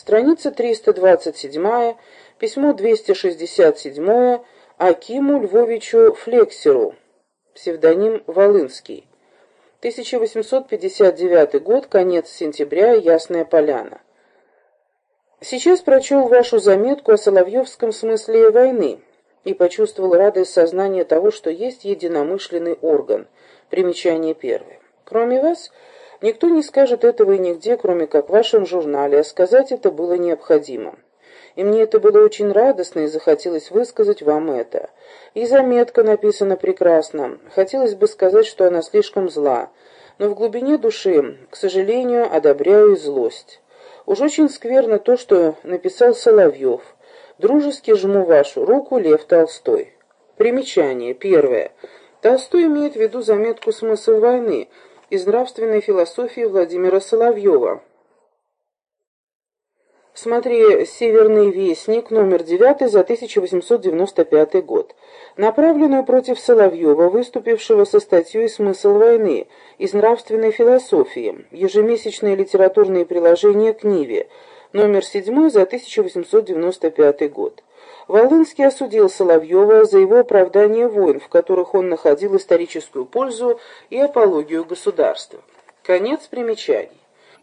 Страница 327, письмо 267 Акиму Львовичу Флексеру, псевдоним Волынский. 1859 год, конец сентября, Ясная Поляна. Сейчас прочел вашу заметку о Соловьевском смысле войны и почувствовал радость сознания того, что есть единомышленный орган. Примечание первое. Кроме вас, никто не скажет этого и нигде, кроме как в вашем журнале, а сказать это было необходимо. И мне это было очень радостно, и захотелось высказать вам это. И заметка написана прекрасно. Хотелось бы сказать, что она слишком зла, но в глубине души, к сожалению, одобряю злость. Уж очень скверно то, что написал Соловьев. Дружески жму вашу руку, Лев Толстой. Примечание. Первое. Толстой имеет в виду заметку «Смысл войны» из нравственной философии Владимира Соловьева. Смотри «Северный вестник», номер 9 за 1895 год. Направленную против Соловьева, выступившего со статьей «Смысл войны» из нравственной философии. Ежемесячные литературные приложения к Ниве, номер 7 за 1895 год. Волынский осудил Соловьева за его оправдание войн, в которых он находил историческую пользу и апологию государства. Конец примечаний.